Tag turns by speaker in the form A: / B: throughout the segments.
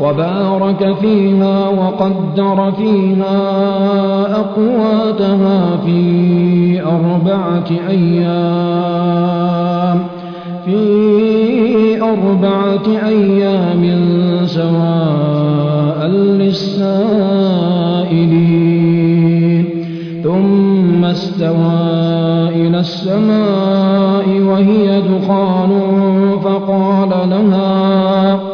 A: وبارك فيها وقدر فيها أقواتها في أربعة أيام في أربعة أيام سواء للسائلين. ثم استوى إلى السماء وهي دخان فقال لها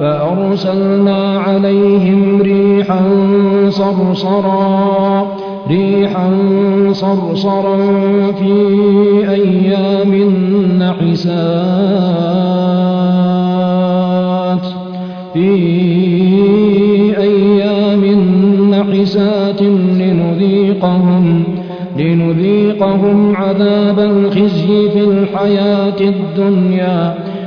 A: فأرسلنا عليهم ريحا صرصرا ريحا صرصرا في أيام نحسات في أيام نحسات لنذيقهم لنذيقهم عذاب الخزي في الحياة الدنيا.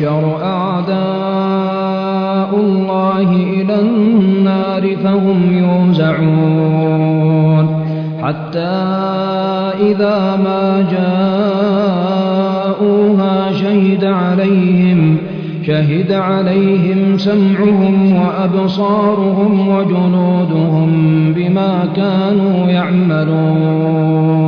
A: يحشر أعداء الله إلى النار فهم يوزعون حتى إذا ما جاءوها شهد عليهم شهد عليهم سمعهم وأبصارهم وجنودهم بما كانوا يعملون.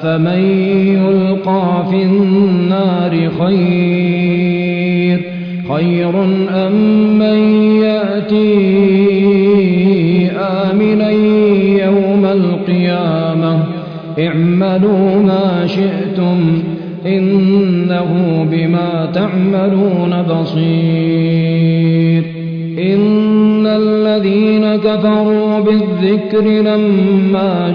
A: أفمن يلقى في النار خير خير أم من يأتي آمنا يوم القيامة؟ اعملوا ما شئتم إنه بما تعملون بصير. إن الذين كفروا بالذكر لما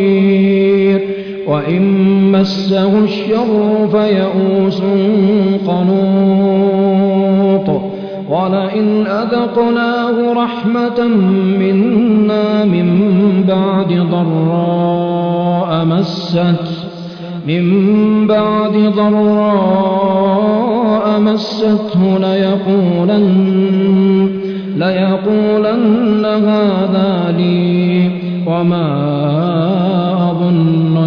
A: مسه الشر فيئوس قنوط. ولئن أذقناه رحمة منا من بعد ضراء مسته من بعد ضراء مسته ليقولن, ليقولن هذا لي وما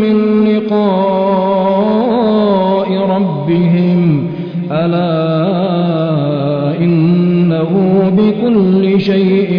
A: من لقاء ربهم. ألا إنه بكل شيء